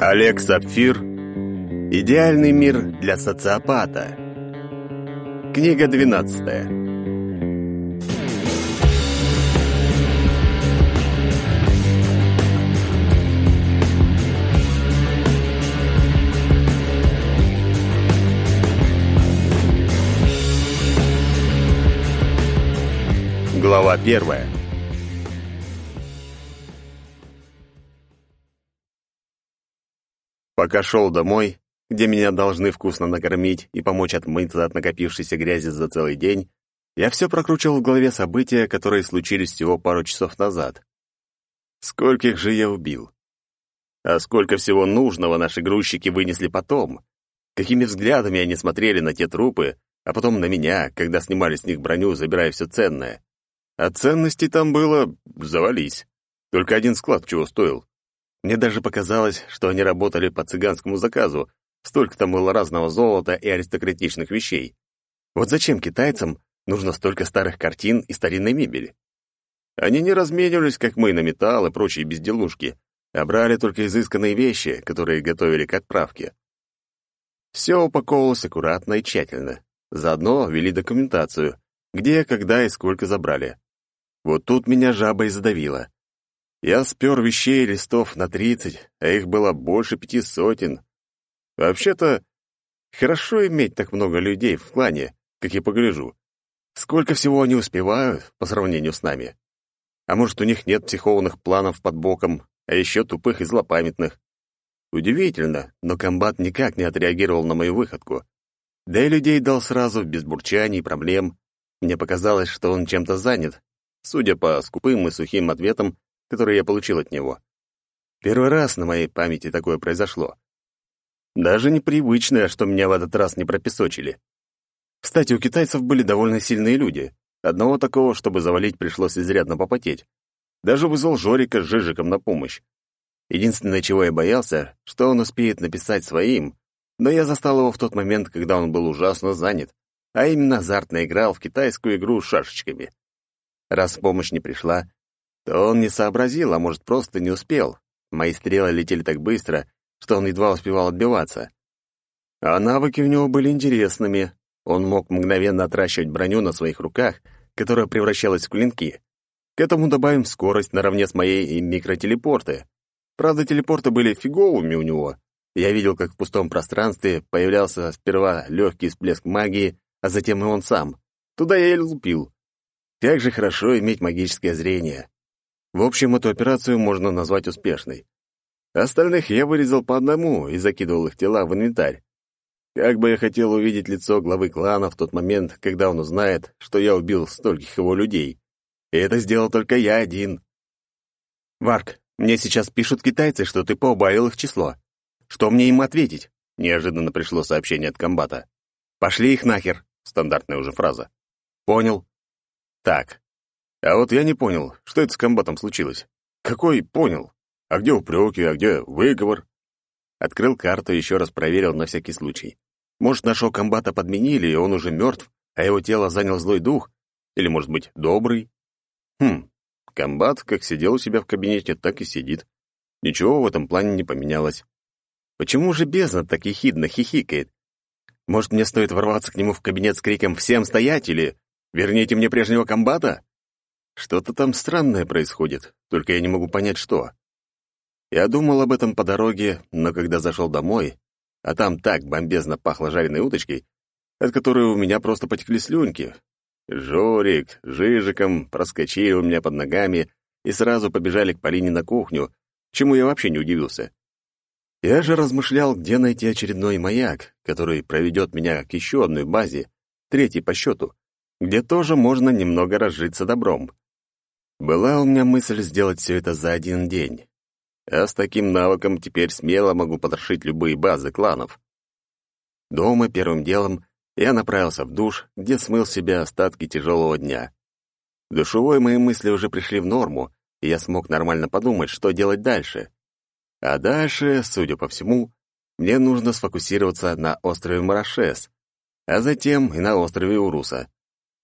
Олег Сапфир. Идеальный мир для социопата. Книга 12. Глава 1. Пока шел домой, где меня должны вкусно накормить и помочь отмыться от накопившейся грязи за целый день, я все прокручивал в голове события, которые случились всего пару часов назад. Скольких же я убил? А сколько всего нужного наши грузчики вынесли потом? Какими взглядами они смотрели на те трупы, а потом на меня, когда снимали с них броню, забирая все ценное? А ценностей там было... завались. Только один склад чего стоил. Мне даже показалось, что они работали по цыганскому заказу. Столько там было разного золота и аристократичных вещей. Вот зачем китайцам нужно столько старых картин и старинной мебели? Они не разменивались, как мы, на металл и прочие безделушки, а брали только изысканные вещи, которые готовили к отправке. Все упаковывалось аккуратно и тщательно. Заодно вели документацию, где, когда и сколько забрали. Вот тут меня жаба и задавила. Я спер вещей листов на тридцать, а их было больше пяти сотен. Вообще-то, хорошо иметь так много людей в клане, как я погляжу. Сколько всего они успевают по сравнению с нами? А может, у них нет психованных планов под боком, а еще тупых и злопамятных? Удивительно, но комбат никак не отреагировал на мою выходку. Да и людей дал сразу, без бурчаний и проблем. Мне показалось, что он чем-то занят. Судя по скупым и сухим ответам, который я получил от него. Первый раз на моей памяти такое произошло. Даже непривычное, что меня в этот раз не пропесочили. Кстати, у китайцев были довольно сильные люди. Одного такого, чтобы завалить, пришлось изрядно попотеть. Даже вызвал Жорика с Жижиком на помощь. Единственное, чего я боялся, что он успеет написать своим, но я застал его в тот момент, когда он был ужасно занят, а именно азартно играл в китайскую игру с шашечками. Раз помощь не пришла, то он не сообразил, а может, просто не успел. Мои стрелы летели так быстро, что он едва успевал отбиваться. А навыки у него были интересными. Он мог мгновенно отращивать броню на своих руках, которая превращалась в клинки. К этому добавим скорость наравне с моей и микротелепорты. Правда, телепорты были фиговыми у него. Я видел, как в пустом пространстве появлялся сперва легкий всплеск магии, а затем и он сам. Туда я и лупил. Как же хорошо иметь магическое зрение. В общем, эту операцию можно назвать успешной. Остальных я вырезал по одному и закидывал их тела в инвентарь. Как бы я хотел увидеть лицо главы клана в тот момент, когда он узнает, что я убил стольких его людей. И это сделал только я один. «Варк, мне сейчас пишут китайцы, что ты поубавил их число. Что мне им ответить?» Неожиданно пришло сообщение от комбата. «Пошли их нахер!» Стандартная уже фраза. «Понял». «Так, а вот я не понял, что это с комбатом случилось. Какой понял? А где упреки, а где выговор? Открыл карту и еще раз проверил на всякий случай. Может, нашего комбата подменили, и он уже мертв, а его тело занял злой дух? Или, может быть, добрый? Хм, комбат как сидел у себя в кабинете, так и сидит. Ничего в этом плане не поменялось. Почему же бездна так ехидно хихикает? Может, мне стоит ворваться к нему в кабинет с криком «Всем стоять!» или «Верните мне прежнего комбата?» Что-то там странное происходит, только я не могу понять, что. Я думал об этом по дороге, но когда зашел домой, а там так бомбезно пахло жареной уточкой, от которой у меня просто потекли слюнки. Жорик, Жижиком проскочили у меня под ногами и сразу побежали к Полине на кухню, чему я вообще не удивился. Я же размышлял, где найти очередной маяк, который проведет меня к еще одной базе, третьей по счету, где тоже можно немного разжиться добром. Была у меня мысль сделать все это за один день. А с таким навыком теперь смело могу потрошить любые базы кланов. Дома первым делом я направился в душ, где смыл себя остатки тяжелого дня. Душевой мои мысли уже пришли в норму, и я смог нормально подумать, что делать дальше. А дальше, судя по всему, мне нужно сфокусироваться на острове Марашес, а затем и на острове Уруса.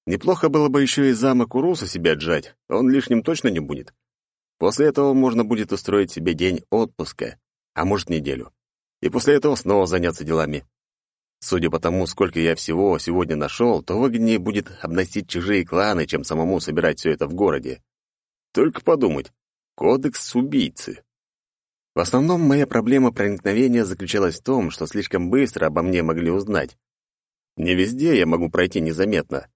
Неплохо было бы еще и замок Уруса себе отжать, он лишним точно не будет. После этого можно будет устроить себе день отпуска. а может, неделю. И после этого снова заняться делами. Судя по тому, сколько я всего сегодня нашел, то выгоднее будет обносить чужие кланы, чем самому собирать все это в городе. Только подумать. Кодекс убийцы. В основном моя проблема проникновения заключалась в том, что слишком быстро обо мне могли узнать. Не везде я могу пройти незаметно.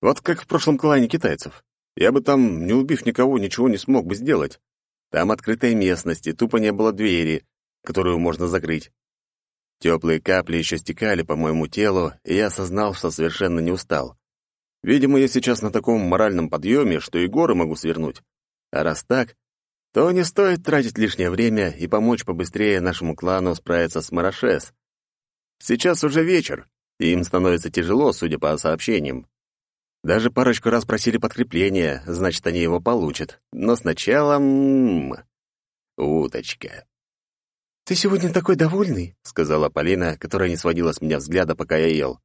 Вот как в прошлом клане китайцев. Я бы там, не убив никого, ничего не смог бы сделать. Там открытая местность, и тупо не было двери, которую можно закрыть. Теплые капли еще стекали по моему телу, и я осознал, что совершенно не устал. Видимо, я сейчас на таком моральном подъеме, что и горы могу свернуть. А раз так, то не стоит тратить лишнее время и помочь побыстрее нашему клану справиться с Марашес. Сейчас уже вечер, и им становится тяжело, судя по сообщениям. Даже парочку раз просили подкрепления, значит, они его получат. Но сначала... М -м -м, уточка. «Ты сегодня такой довольный», — сказала Полина, которая не сводила с меня взгляда, пока я ел.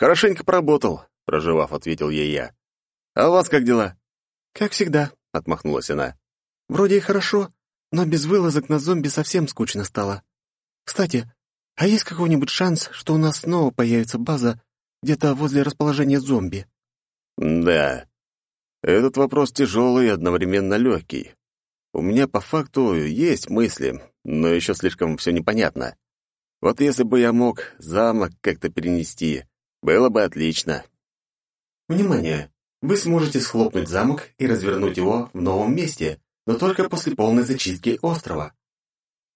«Хорошенько поработал», — проживав, ответил ей я. «А у вас как дела?» «Как всегда», — отмахнулась она. «Вроде и хорошо, но без вылазок на зомби совсем скучно стало. Кстати, а есть какой-нибудь шанс, что у нас снова появится база где-то возле расположения зомби?» «Да. Этот вопрос тяжелый и одновременно легкий. У меня по факту есть мысли, но еще слишком все непонятно. Вот если бы я мог замок как-то перенести, было бы отлично. Внимание! Вы сможете схлопнуть замок и развернуть его в новом месте, но только после полной зачистки острова.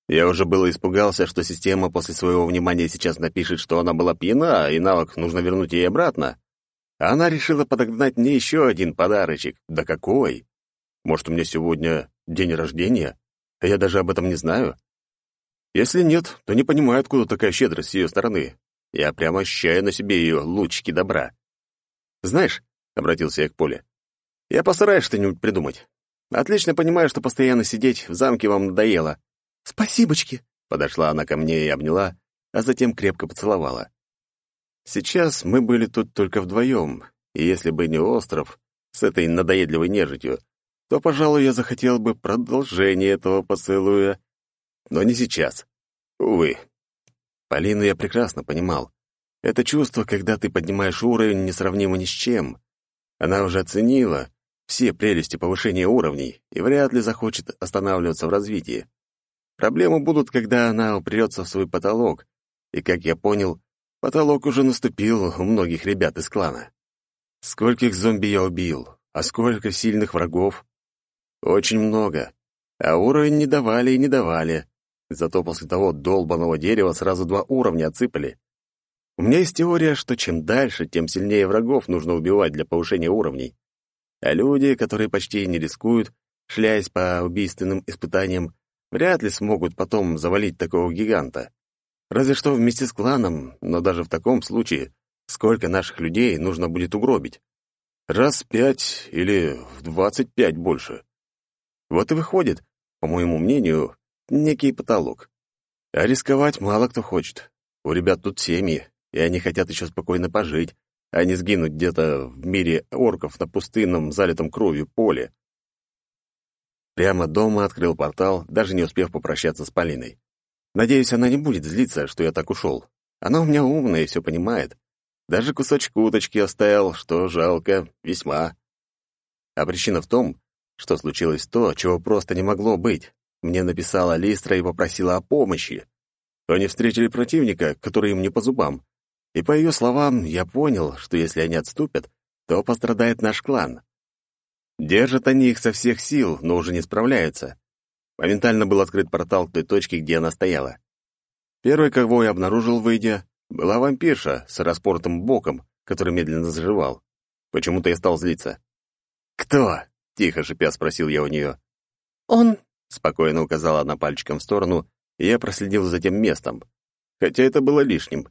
Я уже было испугался, что система после своего внимания сейчас напишет, что она была пьяна, и навык нужно вернуть ей обратно. Она решила подогнать мне еще один подарочек. Да какой? Может, у меня сегодня день рождения? а я даже об этом не знаю. Если нет, то не понимаю, откуда такая щедрость с ее стороны. Я прямо ощущаю на себе ее лучики добра. «Знаешь», — обратился я к Поле, — «я постараюсь что-нибудь придумать. Отлично понимаю, что постоянно сидеть в замке вам надоело». «Спасибочки», — подошла она ко мне и обняла, а затем крепко поцеловала. Сейчас мы были тут только вдвоем, и если бы не остров с этой надоедливой нежитью, то, пожалуй, я захотел бы продолжение этого поцелуя. Но не сейчас. Увы. Полину я прекрасно понимал. Это чувство, когда ты поднимаешь уровень, несравнимо ни с чем. Она уже оценила все прелести повышения уровней и вряд ли захочет останавливаться в развитии. Проблемы будут, когда она упрется в свой потолок, и, как я понял, потолок уже наступил у многих ребят из клана. Скольких зомби я убил, а сколько сильных врагов. Очень много. А уровень не давали и не давали. Зато после того долбанного дерева сразу два уровня отсыпали. У меня есть теория, что чем дальше, тем сильнее врагов нужно убивать для повышения уровней. А люди, которые почти не рискуют, шляясь по убийственным испытаниям, вряд ли смогут потом завалить такого гиганта. Разве что вместе с кланом, но даже в таком случае сколько наших людей нужно будет угробить? Раз пять или в двадцать пять больше. Вот и выходит, по моему мнению, некий потолок. А рисковать мало кто хочет. У ребят тут семьи, и они хотят еще спокойно пожить, а не сгинуть где-то в мире орков на пустынном, залитом кровью поле. Прямо дома открыл портал, даже не успев попрощаться с Полиной. Надеюсь, она не будет злиться, что я так ушел. Она у меня умная и все понимает. Даже кусочек уточки оставил, что жалко, весьма. А причина в том, что случилось то, чего просто не могло быть. Мне написала Листра и попросила о помощи. Они встретили противника, который им не по зубам. И по ее словам, я понял, что если они отступят, то пострадает наш клан. Держат они их со всех сил, но уже не справляются. Моментально был открыт портал к той точке, где она стояла. Первой, кого я обнаружил, выйдя, была вампирша с распортым боком, который медленно заживал. Почему-то я стал злиться. «Кто?» Тихо шипя спросил я у нее. «Он...» — спокойно указала она пальчиком в сторону, и я проследил за тем местом. Хотя это было лишним.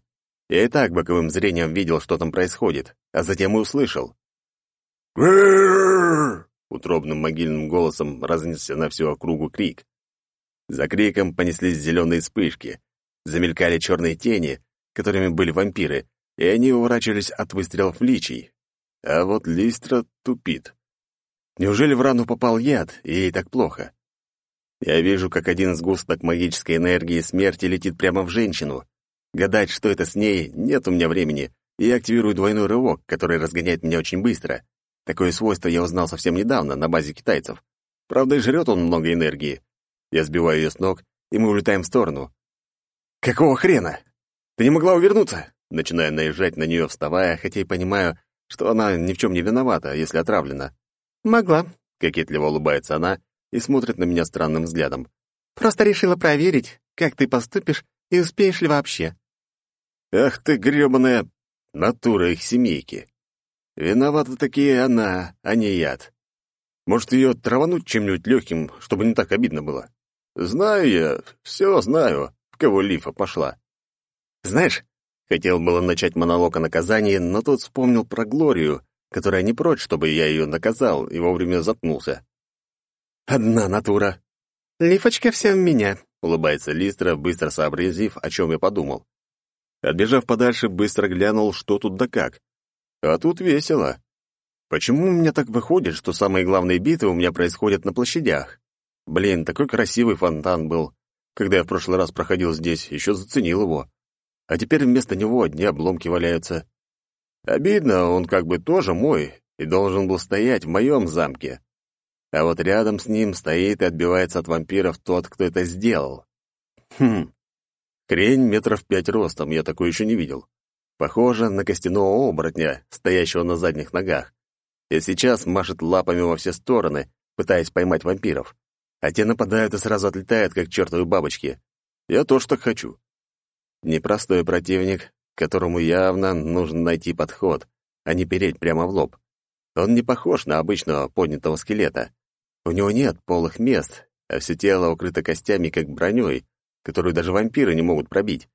Я и так боковым зрением видел, что там происходит, а затем и услышал. Утробным могильным голосом разнесся на всю округу крик. За криком понеслись зеленые вспышки. Замелькали черные тени, которыми были вампиры, и они уворачивались от выстрелов личий. А вот Листра тупит. Неужели в рану попал яд, и ей так плохо? Я вижу, как один сгусток магической энергии смерти летит прямо в женщину. Гадать, что это с ней, нет у меня времени, и я активирую двойной рывок, который разгоняет меня очень быстро. Такое свойство я узнал совсем недавно на базе китайцев. Правда, и жрет он много энергии. Я сбиваю ее с ног, и мы улетаем в сторону. «Какого хрена? Ты не могла увернуться?» Начинаю наезжать на нее, вставая, хотя и понимаю, что она ни в чем не виновата, если отравлена. «Могла», — кокетливо улыбается она и смотрит на меня странным взглядом. «Просто решила проверить, как ты поступишь и успеешь ли вообще». «Ах ты, грёбаная натура их семейки! Виновата такие она, а не яд. Может, ее травануть чем-нибудь легким, чтобы не так обидно было? Знаю я, все знаю, в кого лифа пошла. Знаешь, хотел было начать монолог о наказании, но тут вспомнил про Глорию, которая не прочь, чтобы я ее наказал, и вовремя заткнулся. Одна натура. «Лифочка вся в меня», — улыбается Листра, быстро сообразив, о чем я подумал. Отбежав подальше, быстро глянул, что тут да как. А тут весело. Почему у меня так выходит, что самые главные битвы у меня происходят на площадях? Блин, такой красивый фонтан был. Когда я в прошлый раз проходил здесь, еще заценил его. А теперь вместо него одни обломки валяются. Обидно, он как бы тоже мой и должен был стоять в моем замке. А вот рядом с ним стоит и отбивается от вампиров тот, кто это сделал. Хм. Крень метров пять ростом, я такой еще не видел. Похоже на костяного оборотня, стоящего на задних ногах. И сейчас машет лапами во все стороны, пытаясь поймать вампиров. А те нападают и сразу отлетают, как чертовы бабочки. Я тоже так хочу. Непростой противник, которому явно нужно найти подход, а не переть прямо в лоб. Он не похож на обычного поднятого скелета. У него нет полых мест, а все тело укрыто костями, как броней, которую даже вампиры не могут пробить.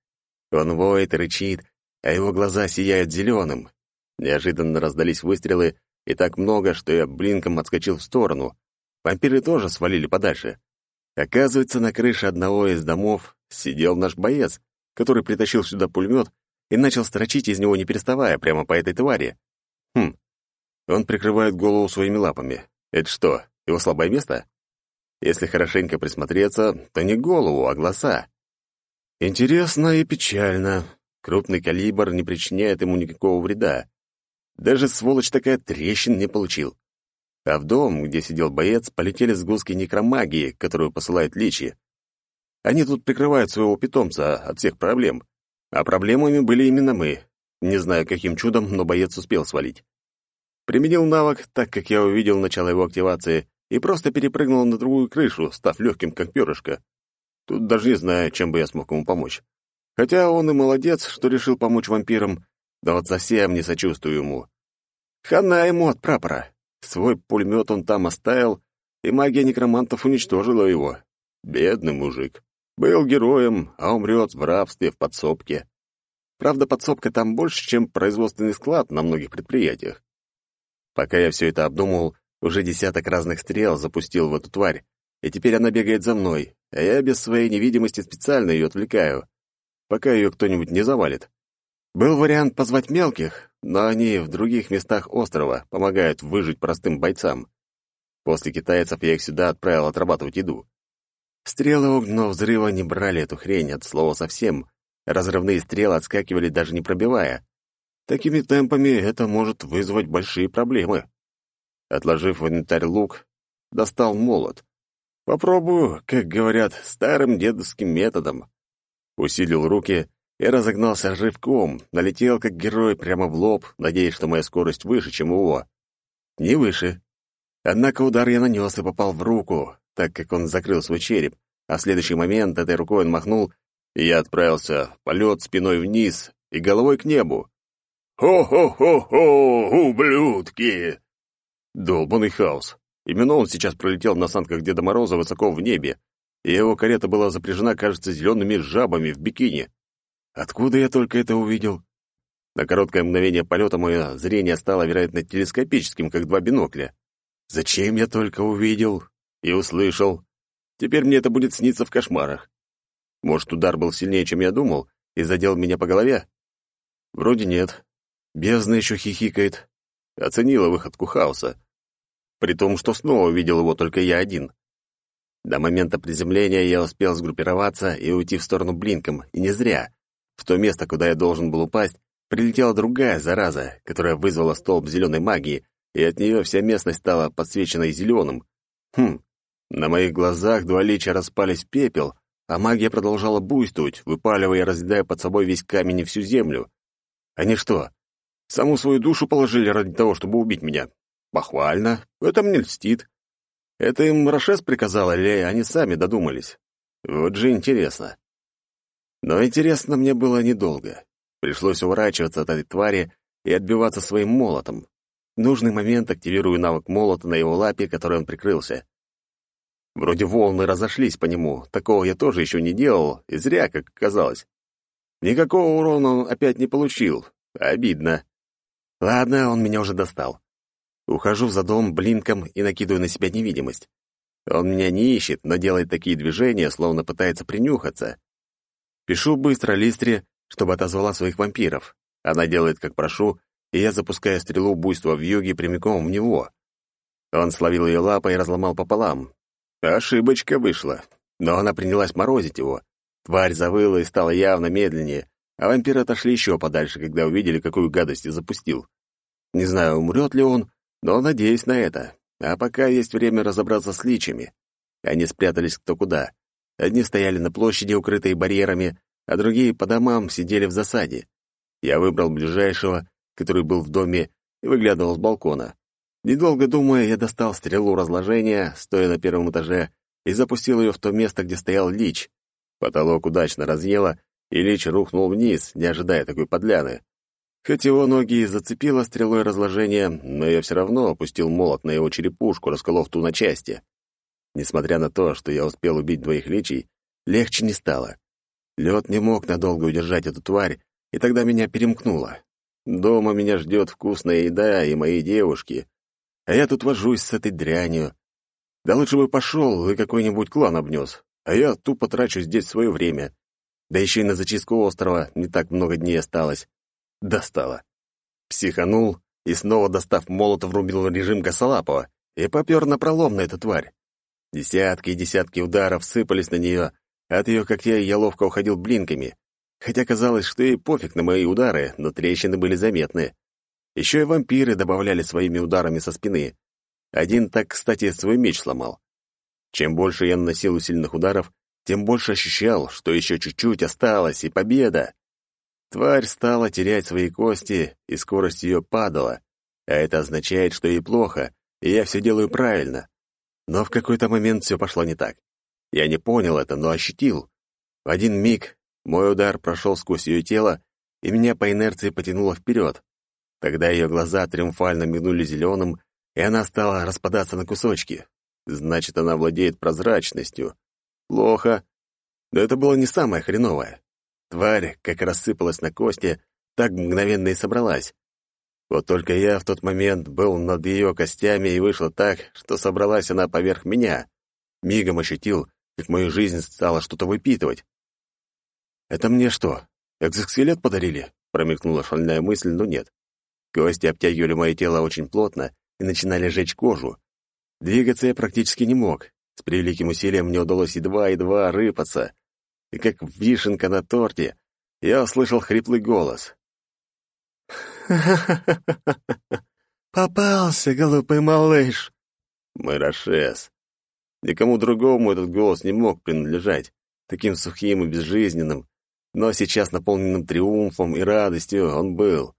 Он воет и рычит, а его глаза сияют зеленым. Неожиданно раздались выстрелы, и так много, что я блинком отскочил в сторону. Вампиры тоже свалили подальше. Оказывается, на крыше одного из домов сидел наш боец, который притащил сюда пулемет и начал строчить из него, не переставая, прямо по этой твари. Хм, он прикрывает голову своими лапами. Это что, его слабое место? Если хорошенько присмотреться, то не голову, а глаза. Интересно и печально. Крупный калибр не причиняет ему никакого вреда. Даже сволочь такая трещин не получил. А в дом, где сидел боец, полетели сгустки некромагии, которую посылает Личи. Они тут прикрывают своего питомца от всех проблем. А проблемами были именно мы. Не знаю, каким чудом, но боец успел свалить. Применил навык, так как я увидел начало его активации, и просто перепрыгнул на другую крышу, став легким, как перышко. Тут даже не знаю, чем бы я смог ему помочь. Хотя он и молодец, что решил помочь вампирам, да вот совсем не сочувствую ему. Хана ему от прапора. Свой пулемет он там оставил, и магия некромантов уничтожила его. Бедный мужик. Был героем, а умрет в рабстве в подсобке. Правда, подсобка там больше, чем производственный склад на многих предприятиях. Пока я все это обдумывал, уже десяток разных стрел запустил в эту тварь, и теперь она бегает за мной, а я без своей невидимости специально ее отвлекаю, пока ее кто-нибудь не завалит. Был вариант позвать мелких, но они в других местах острова помогают выжить простым бойцам. После китайцев я их сюда отправил отрабатывать еду. Стрелы огненного взрыва не брали эту хрень от слова совсем. Разрывные стрелы отскакивали даже не пробивая. Такими темпами это может вызвать большие проблемы. Отложив в инвентарь лук, достал молот. Попробую, как говорят, старым дедовским методом. Усилил руки и разогнался рывком, налетел как герой прямо в лоб, надеясь, что моя скорость выше, чем его. Не выше. Однако удар я нанес и попал в руку, так как он закрыл свой череп, а в следующий момент этой рукой он махнул, и я отправился в полет спиной вниз и головой к небу. «Хо-хо-хо-хо, ублюдки!» Долбанный хаос. Именно он сейчас пролетел на санках Деда Мороза высоко в небе, и его карета была запряжена, кажется, зелеными жабами в бикини. Откуда я только это увидел? На короткое мгновение полета мое зрение стало, вероятно, телескопическим, как два бинокля. Зачем я только увидел? И услышал. Теперь мне это будет сниться в кошмарах. Может, удар был сильнее, чем я думал, и задел меня по голове? Вроде нет. Бездна еще хихикает. Оценила выходку хаоса. При том, что снова видел его только я один. До момента приземления я успел сгруппироваться и уйти в сторону блинком, и не зря. В то место, куда я должен был упасть, прилетела другая зараза, которая вызвала столб зеленой магии, и от нее вся местность стала подсвеченной зеленым. Хм, на моих глазах два лича распались в пепел, а магия продолжала буйствовать, выпаливая и разъедая под собой весь камень и всю землю. Они что, саму свою душу положили ради того, чтобы убить меня? Похвально, это мне льстит. Это им Рашес приказал, или они сами додумались? Вот же интересно. Но интересно мне было недолго. Пришлось уворачиваться от этой твари и отбиваться своим молотом. В нужный момент активирую навык молота на его лапе, которой он прикрылся. Вроде волны разошлись по нему, такого я тоже еще не делал, и зря, как казалось. Никакого урона он опять не получил. Обидно. Ладно, он меня уже достал. Ухожу за дом блинком и накидываю на себя невидимость. Он меня не ищет, но делает такие движения, словно пытается принюхаться. Пишу быстро Листре, чтобы отозвала своих вампиров. Она делает, как прошу, и я запускаю стрелу буйства в юге прямиком в него. Он словил ее лапой и разломал пополам. Ошибочка вышла, но она принялась морозить его. Тварь завыла и стала явно медленнее, а вампиры отошли еще подальше, когда увидели, какую гадость я запустил. Не знаю, умрет ли он, но надеюсь на это. А пока есть время разобраться с личами. Они спрятались кто куда. Одни стояли на площади, укрытые барьерами, а другие по домам сидели в засаде. Я выбрал ближайшего, который был в доме, и выглядывал с балкона. Недолго думая, я достал стрелу разложения, стоя на первом этаже, и запустил ее в то место, где стоял лич. Потолок удачно разъело, и лич рухнул вниз, не ожидая такой подляны. Хоть его ноги и зацепило стрелой разложения, но я все равно опустил молот на его черепушку, расколов ту на части. Несмотря на то, что я успел убить двоих личий, легче не стало. Лед не мог надолго удержать эту тварь, и тогда меня перемкнуло. Дома меня ждет вкусная еда и мои девушки, а я тут вожусь с этой дрянью. Да лучше бы пошел и какой-нибудь клан обнес, а я тупо трачу здесь свое время. Да еще и на зачистку острова не так много дней осталось. Достало. Психанул и снова, достав молот, врубил режим Косолапова и попер на пролом на эту тварь. Десятки и десятки ударов сыпались на нее, от ее когтей я ловко уходил блинками, хотя казалось, что ей пофиг на мои удары, но трещины были заметны. Еще и вампиры добавляли своими ударами со спины. Один так, кстати, свой меч сломал. Чем больше я наносил усиленных ударов, тем больше ощущал, что еще чуть-чуть осталось, и победа. Тварь стала терять свои кости, и скорость ее падала. А это означает, что ей плохо, и я все делаю правильно. Но в какой-то момент все пошло не так. Я не понял это, но ощутил. В один миг мой удар прошел сквозь ее тело, и меня по инерции потянуло вперед. Тогда ее глаза триумфально мигнули зеленым, и она стала распадаться на кусочки. Значит, она владеет прозрачностью. Плохо. Но это было не самое хреновое. Тварь, как рассыпалась на кости, так мгновенно и собралась. Вот только я в тот момент был над ее костями, и вышло так, что собралась она поверх меня. Мигом ощутил, как мою жизнь стало что-то выпитывать. «Это мне что, экзоскелет подарили?» Промелькнула шальная мысль, но нет. Кости обтягивали мое тело очень плотно и начинали жечь кожу. Двигаться я практически не мог. С превеликим усилием мне удалось едва-едва рыпаться. И как вишенка на торте, я услышал хриплый голос. Попался, голубый малыш!» Мэрашес. Никому другому этот голос не мог принадлежать, таким сухим и безжизненным, но сейчас наполненным триумфом и радостью он был.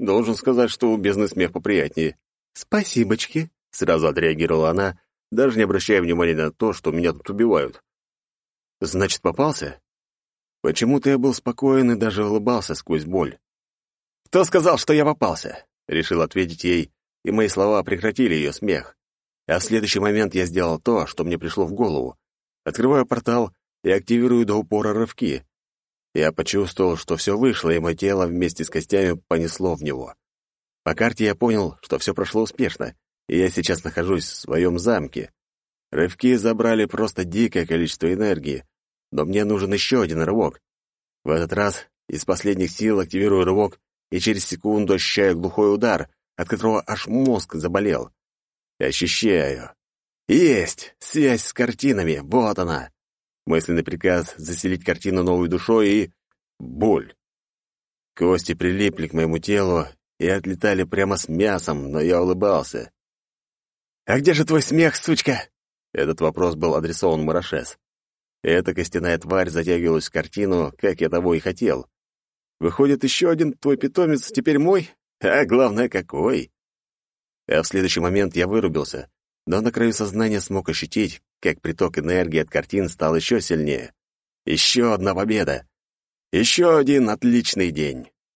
Должен сказать, что у бездны смех поприятнее. «Спасибочки», — сразу отреагировала она, даже не обращая внимания на то, что меня тут убивают. «Значит, попался?» Почему-то я был спокоен и даже улыбался сквозь боль. «Кто сказал, что я попался?» — решил ответить ей, и мои слова прекратили ее смех. А в следующий момент я сделал то, что мне пришло в голову. Открываю портал и активирую до упора рывки. Я почувствовал, что все вышло, и мое тело вместе с костями понесло в него. По карте я понял, что все прошло успешно, и я сейчас нахожусь в своем замке. Рывки забрали просто дикое количество энергии, но мне нужен еще один рывок. В этот раз из последних сил активирую рывок, и через секунду ощущаю глухой удар, от которого аж мозг заболел. Ощущаю. Есть! Связь с картинами! Вот она! Мысленный приказ заселить картину новой душой и... Боль. Кости прилипли к моему телу и отлетали прямо с мясом, но я улыбался. «А где же твой смех, сучка?» Этот вопрос был адресован Марашес. Эта костяная тварь затягивалась в картину, как я того и хотел. Выходит, еще один твой питомец теперь мой? А главное, какой? А в следующий момент я вырубился, но на краю сознания смог ощутить, как приток энергии от картин стал еще сильнее. Еще одна победа! Еще один отличный день!